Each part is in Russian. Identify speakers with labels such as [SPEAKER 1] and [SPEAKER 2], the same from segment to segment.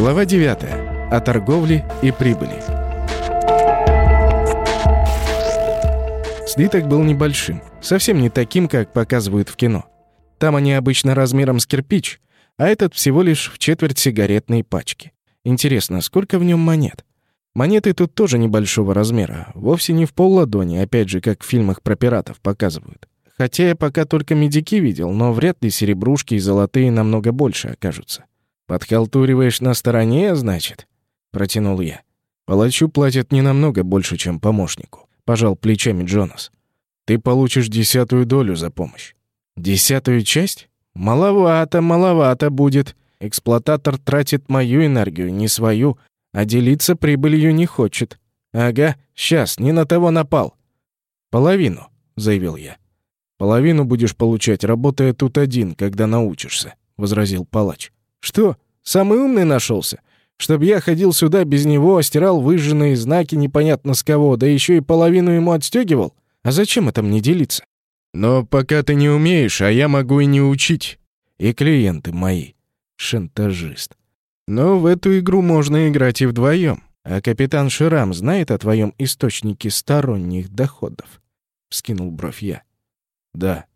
[SPEAKER 1] Глава 9. О торговле и прибыли. Слиток был небольшим, совсем не таким, как показывают в кино. Там они обычно размером с кирпич, а этот всего лишь в четверть сигаретной пачки. Интересно, сколько в нем монет? Монеты тут тоже небольшого размера, вовсе не в пол ладони, опять же, как в фильмах про пиратов показывают. Хотя я пока только медики видел, но вряд ли серебрушки и золотые намного больше окажутся. «Подхалтуриваешь на стороне, значит?» — протянул я. «Палачу платят не намного больше, чем помощнику», — пожал плечами Джонас. «Ты получишь десятую долю за помощь». «Десятую часть? Маловато, маловато будет. Эксплуататор тратит мою энергию, не свою, а делиться прибылью не хочет. Ага, сейчас, не на того напал». «Половину», — заявил я. «Половину будешь получать, работая тут один, когда научишься», — возразил палач. Что, самый умный нашелся? Чтоб я ходил сюда без него, стирал выжженные знаки непонятно с кого, да еще и половину ему отстегивал? А зачем это мне делиться? Но пока ты не умеешь, а я могу и не учить. И клиенты мои. Шантажист. Но в эту игру можно играть и вдвоем. А капитан Ширам знает о твоем источнике сторонних доходов? Вскинул бровь я. Да.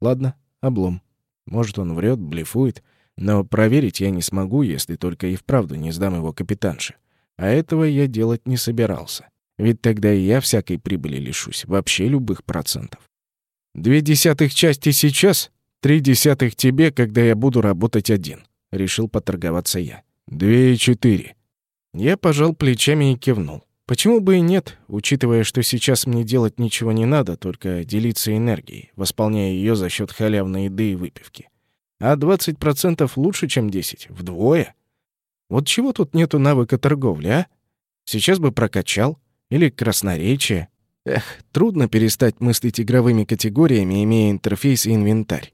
[SPEAKER 1] Ладно, облом. Может, он врет, блефует. Но проверить я не смогу, если только и вправду не сдам его капитанше. А этого я делать не собирался. Ведь тогда и я всякой прибыли лишусь, вообще любых процентов. Две десятых части сейчас, три десятых тебе, когда я буду работать один. Решил поторговаться я. Две и четыре. Я пожал плечами и кивнул. Почему бы и нет, учитывая, что сейчас мне делать ничего не надо, только делиться энергией, восполняя ее за счет халявной еды и выпивки. А 20% лучше, чем 10. Вдвое. Вот чего тут нету навыка торговли, а? Сейчас бы прокачал. Или красноречие. Эх, трудно перестать мыслить игровыми категориями, имея интерфейс и инвентарь.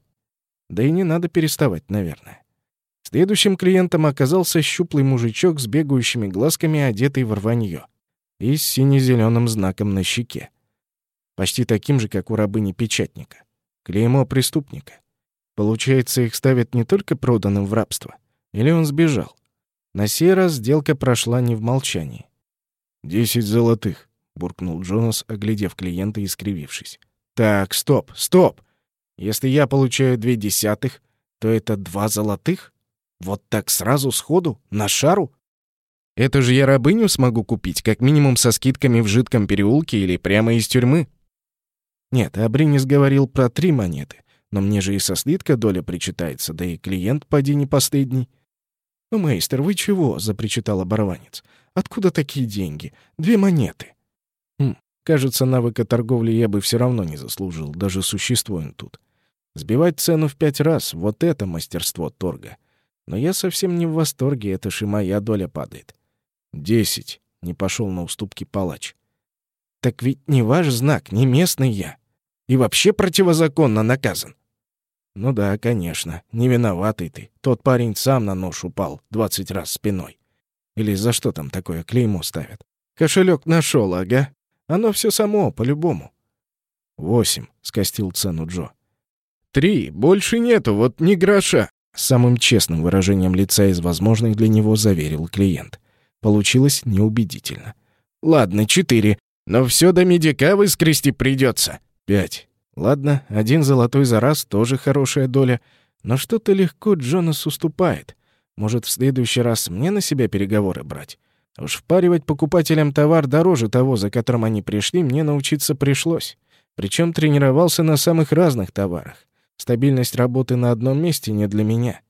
[SPEAKER 1] Да и не надо переставать, наверное. Следующим клиентом оказался щуплый мужичок с бегающими глазками, одетый в рванье. И с сине-зеленым знаком на щеке. Почти таким же, как у рабыни-печатника. Клеймо преступника. Получается, их ставят не только проданным в рабство. Или он сбежал? На сей раз сделка прошла не в молчании. «Десять золотых», — буркнул Джонас, оглядев клиента и скривившись. «Так, стоп, стоп! Если я получаю две десятых, то это два золотых? Вот так сразу, сходу, на шару? Это же я рабыню смогу купить, как минимум со скидками в жидком переулке или прямо из тюрьмы». Нет, Абринис говорил про три монеты, но мне же и со слитка доля причитается, да и клиент поди не последний. «Ну, мейстер, вы чего?» — запричитал оборванец. «Откуда такие деньги? Две монеты». Хм, кажется, навыка торговли я бы все равно не заслужил, даже существуя тут. Сбивать цену в пять раз — вот это мастерство торга. Но я совсем не в восторге, это ж и моя доля падает. «Десять», — не пошел на уступки палач. «Так ведь не ваш знак, не местный я. И вообще противозаконно наказан. Ну да, конечно, не виноватый ты. Тот парень сам на нож упал двадцать раз спиной. Или за что там такое клеймо ставят? Кошелек нашел, ага. Оно все само, по-любому. Восемь, скостил цену Джо. Три, больше нету, вот ни гроша. Самым честным выражением лица из возможных для него заверил клиент. Получилось неубедительно. Ладно, четыре, но все до медика выскрести придется. Пять. Ладно, один золотой за раз тоже хорошая доля, но что-то легко Джонас уступает. Может, в следующий раз мне на себя переговоры брать? Уж впаривать покупателям товар дороже того, за которым они пришли, мне научиться пришлось. Причем тренировался на самых разных товарах. Стабильность работы на одном месте не для меня.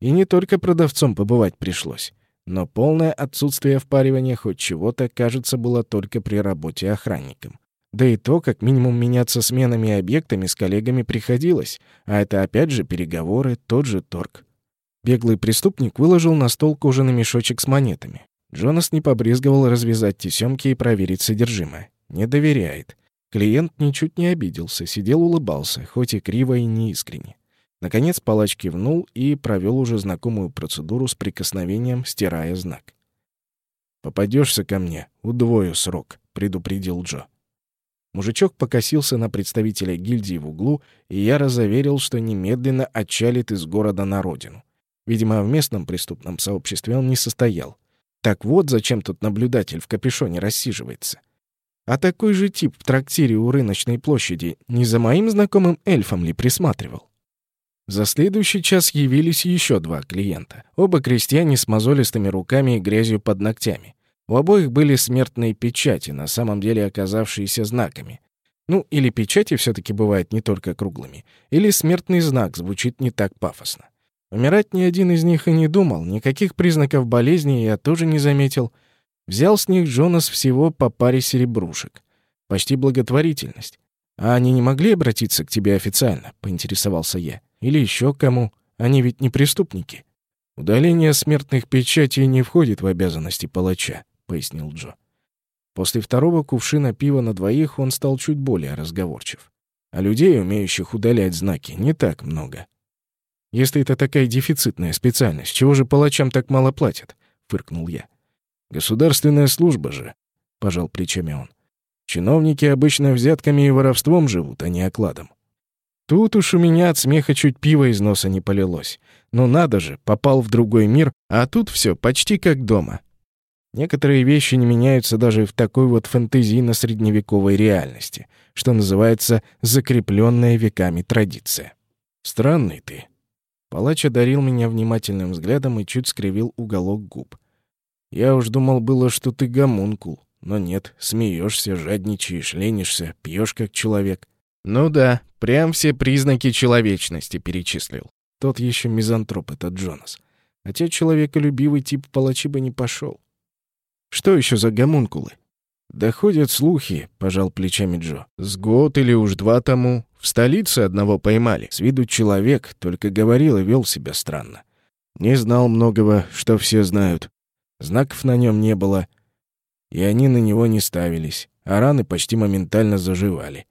[SPEAKER 1] И не только продавцом побывать пришлось. Но полное отсутствие впаривания хоть чего-то, кажется, было только при работе охранником. Да и то, как минимум меняться сменами и объектами с коллегами приходилось, а это опять же переговоры, тот же торг. Беглый преступник выложил на стол кожаный мешочек с монетами. Джонас не побрезговал развязать тесемки и проверить содержимое. Не доверяет. Клиент ничуть не обиделся, сидел улыбался, хоть и криво и неискренне. Наконец палач кивнул и провел уже знакомую процедуру с прикосновением, стирая знак. «Попадешься ко мне, удвою срок», — предупредил Джо. Мужичок покосился на представителя гильдии в углу, и я разоверил, что немедленно отчалит из города на родину. Видимо, в местном преступном сообществе он не состоял. Так вот, зачем тут наблюдатель в капюшоне рассиживается. А такой же тип в трактире у рыночной площади не за моим знакомым эльфом ли присматривал? За следующий час явились еще два клиента. Оба крестьяне с мозолистыми руками и грязью под ногтями. У обоих были смертные печати, на самом деле оказавшиеся знаками. Ну, или печати все таки бывают не только круглыми, или смертный знак звучит не так пафосно. Умирать ни один из них и не думал, никаких признаков болезни я тоже не заметил. Взял с них Джонас всего по паре серебрушек. Почти благотворительность. «А они не могли обратиться к тебе официально?» — поинтересовался я. «Или еще кому? Они ведь не преступники». «Удаление смертных печатей не входит в обязанности палача», — пояснил Джо. После второго кувшина пива на двоих он стал чуть более разговорчив. А людей, умеющих удалять знаки, не так много. «Если это такая дефицитная специальность, чего же палачам так мало платят?» — фыркнул я. «Государственная служба же», — пожал плечами он. «Чиновники обычно взятками и воровством живут, а не окладом. Тут уж у меня от смеха чуть пиво из носа не полилось. Ну надо же, попал в другой мир, а тут все почти как дома. Некоторые вещи не меняются даже в такой вот фэнтезийно-средневековой реальности, что называется закрепленная веками традиция. Странный ты. Палач одарил меня внимательным взглядом и чуть скривил уголок губ. Я уж думал было, что ты гомункул, но нет, смеешься, жадничаешь, ленишься, пьешь как человек. Ну да, прям все признаки человечности перечислил. Тот еще мизантроп этот Джонас. Хотя человеколюбивый тип палачи бы не пошел. Что еще за гомункулы? Доходят слухи, пожал плечами Джо. С год или уж два тому в столице одного поймали. С виду человек, только говорил и вел себя странно. Не знал многого, что все знают. Знаков на нем не было, и они на него не ставились, а раны почти моментально заживали.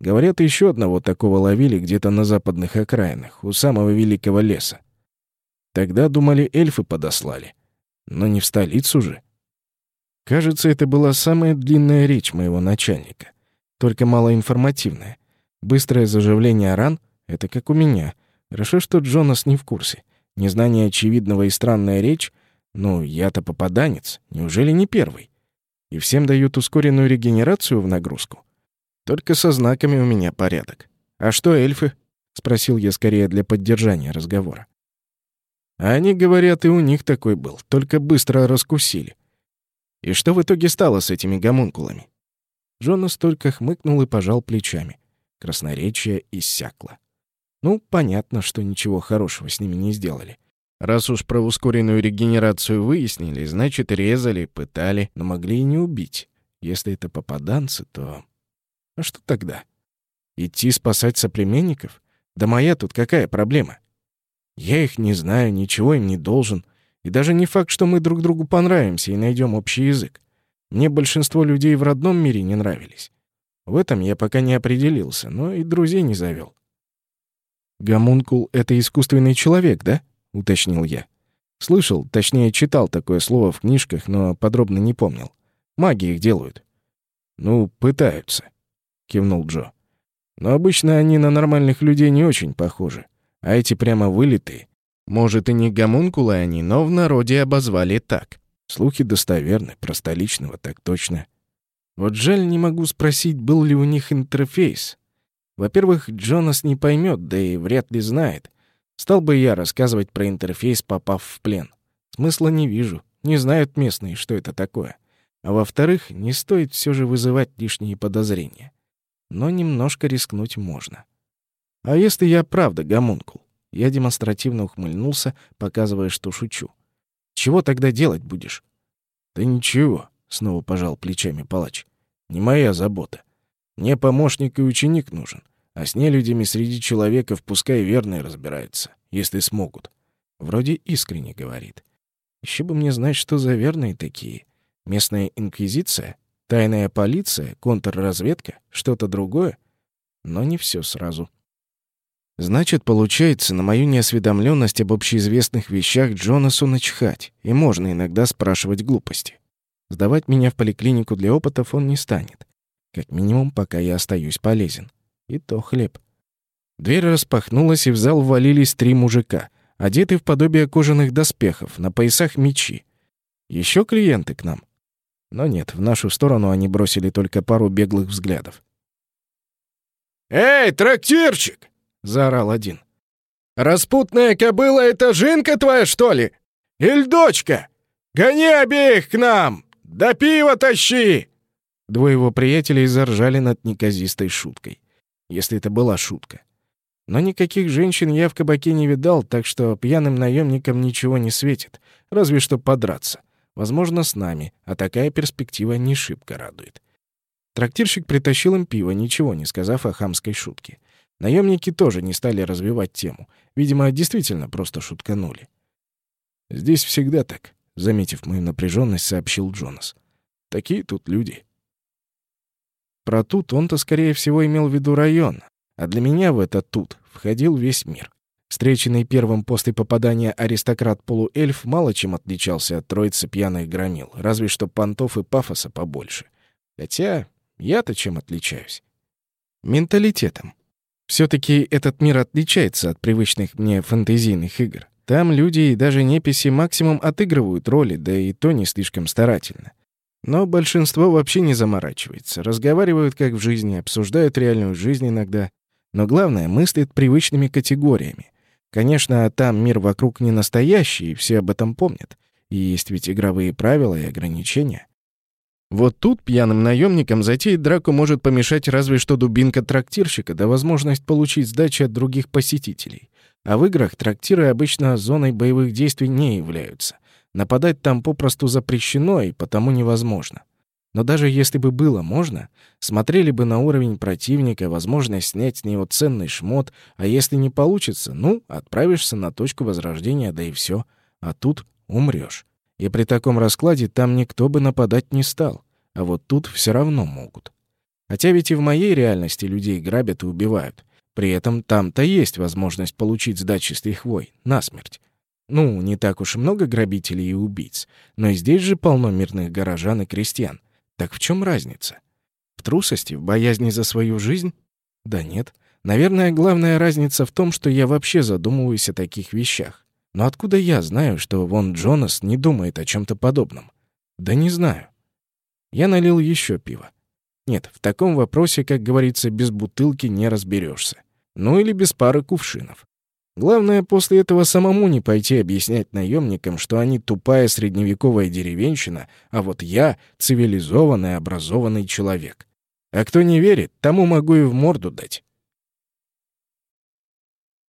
[SPEAKER 1] Говорят, еще одного такого ловили где-то на западных окраинах, у самого великого леса. Тогда, думали, эльфы подослали. Но не в столицу же. Кажется, это была самая длинная речь моего начальника, только малоинформативная. Быстрое заживление ран — это как у меня. Хорошо, что Джонас не в курсе. Незнание очевидного и странная речь — ну, я-то попаданец, неужели не первый? И всем дают ускоренную регенерацию в нагрузку. Только со знаками у меня порядок. А что эльфы? спросил я скорее для поддержания разговора. Они говорят, и у них такой был, только быстро раскусили. И что в итоге стало с этими гомункулами? Джонас только хмыкнул и пожал плечами. Красноречие иссякло. Ну, понятно, что ничего хорошего с ними не сделали. Раз уж про ускоренную регенерацию выяснили, значит, резали, пытали, но могли и не убить. Если это попаданцы, то... А что тогда? Идти спасать соплеменников? Да моя тут какая проблема? Я их не знаю, ничего им не должен. И даже не факт, что мы друг другу понравимся и найдем общий язык. Мне большинство людей в родном мире не нравились. В этом я пока не определился, но и друзей не завел. «Гомункул — это искусственный человек, да?» — уточнил я. Слышал, точнее, читал такое слово в книжках, но подробно не помнил. Маги их делают. «Ну, пытаются», — кивнул Джо. «Но обычно они на нормальных людей не очень похожи, а эти прямо вылитые, может, и не гомункулы они, но в народе обозвали так. Слухи достоверны, про столичного так точно. Вот жаль, не могу спросить, был ли у них интерфейс. Во-первых, Джонас не поймет, да и вряд ли знает. Стал бы я рассказывать про интерфейс, попав в плен. Смысла не вижу. Не знают местные, что это такое. А во-вторых, не стоит все же вызывать лишние подозрения. Но немножко рискнуть можно. А если я правда гомункул? Я демонстративно ухмыльнулся, показывая, что шучу. «Чего тогда делать будешь?» «Да ничего», — снова пожал плечами палач. «Не моя забота. Мне помощник и ученик нужен, а с нелюдями среди человеков пускай верные разбираются, если смогут». Вроде искренне говорит. Еще бы мне знать, что за верные такие. Местная инквизиция? Тайная полиция? Контрразведка? Что-то другое? Но не все сразу. Значит, получается, на мою неосведомленность об общеизвестных вещах Джонасу начхать, и можно иногда спрашивать глупости. Сдавать меня в поликлинику для опытов он не станет. Как минимум, пока я остаюсь полезен. И то хлеб. Дверь распахнулась, и в зал ввалились три мужика, одеты в подобие кожаных доспехов, на поясах мечи. Еще клиенты к нам. Но нет, в нашу сторону они бросили только пару беглых взглядов.
[SPEAKER 2] «Эй, трактирчик!» — заорал один. «Распутная кобыла — это жинка твоя, что ли? Иль дочка? Гони обеих к нам! Да пиво тащи!»
[SPEAKER 1] Двое его приятелей заржали над неказистой шуткой. Если это была шутка. Но никаких женщин я в кабаке не видал, так что пьяным наемникам ничего не светит, разве что подраться. Возможно, с нами, а такая перспектива не шибко радует. Трактирщик притащил им пиво, ничего не сказав о хамской шутке. Наемники тоже не стали развивать тему. Видимо, действительно просто шутканули. «Здесь всегда так», — заметив мою напряженность, сообщил Джонас. «Такие тут люди». Про тут он-то, скорее всего, имел в виду район, а для меня в это тут входил весь мир. Встреченный первым после попадания аристократ-полуэльф мало чем отличался от троицы пьяных громил, разве что понтов и пафоса побольше. Хотя я-то чем отличаюсь? Менталитетом. все таки этот мир отличается от привычных мне фэнтезийных игр. Там люди и даже неписи максимум отыгрывают роли, да и то не слишком старательно. Но большинство вообще не заморачивается, разговаривают как в жизни, обсуждают реальную жизнь иногда. Но главное, мыслят привычными категориями. Конечно, там мир вокруг не настоящий, и все об этом помнят. И есть ведь игровые правила и ограничения. Вот тут пьяным наемникам затеять драку может помешать разве что дубинка трактирщика да возможность получить сдачи от других посетителей. А в играх трактиры обычно зоной боевых действий не являются. Нападать там попросту запрещено и потому невозможно. Но даже если бы было можно, смотрели бы на уровень противника, возможность снять с него ценный шмот, а если не получится, ну, отправишься на точку возрождения, да и все. А тут умрешь. И при таком раскладе там никто бы нападать не стал. А вот тут все равно могут. Хотя ведь и в моей реальности людей грабят и убивают. При этом там-то есть возможность получить сдачи с лихвой, насмерть. Ну, не так уж и много грабителей и убийц, но и здесь же полно мирных горожан и крестьян. Так в чем разница? В трусости, в боязни за свою жизнь? Да нет. Наверное, главная разница в том, что я вообще задумываюсь о таких вещах. Но откуда я знаю, что вон Джонас не думает о чем то подобном? Да не знаю. Я налил еще пиво. Нет, в таком вопросе, как говорится, без бутылки не разберешься. Ну или без пары кувшинов. Главное, после этого самому не пойти объяснять наемникам, что они тупая средневековая деревенщина, а вот я — цивилизованный, образованный человек. А кто не верит, тому могу и в морду дать.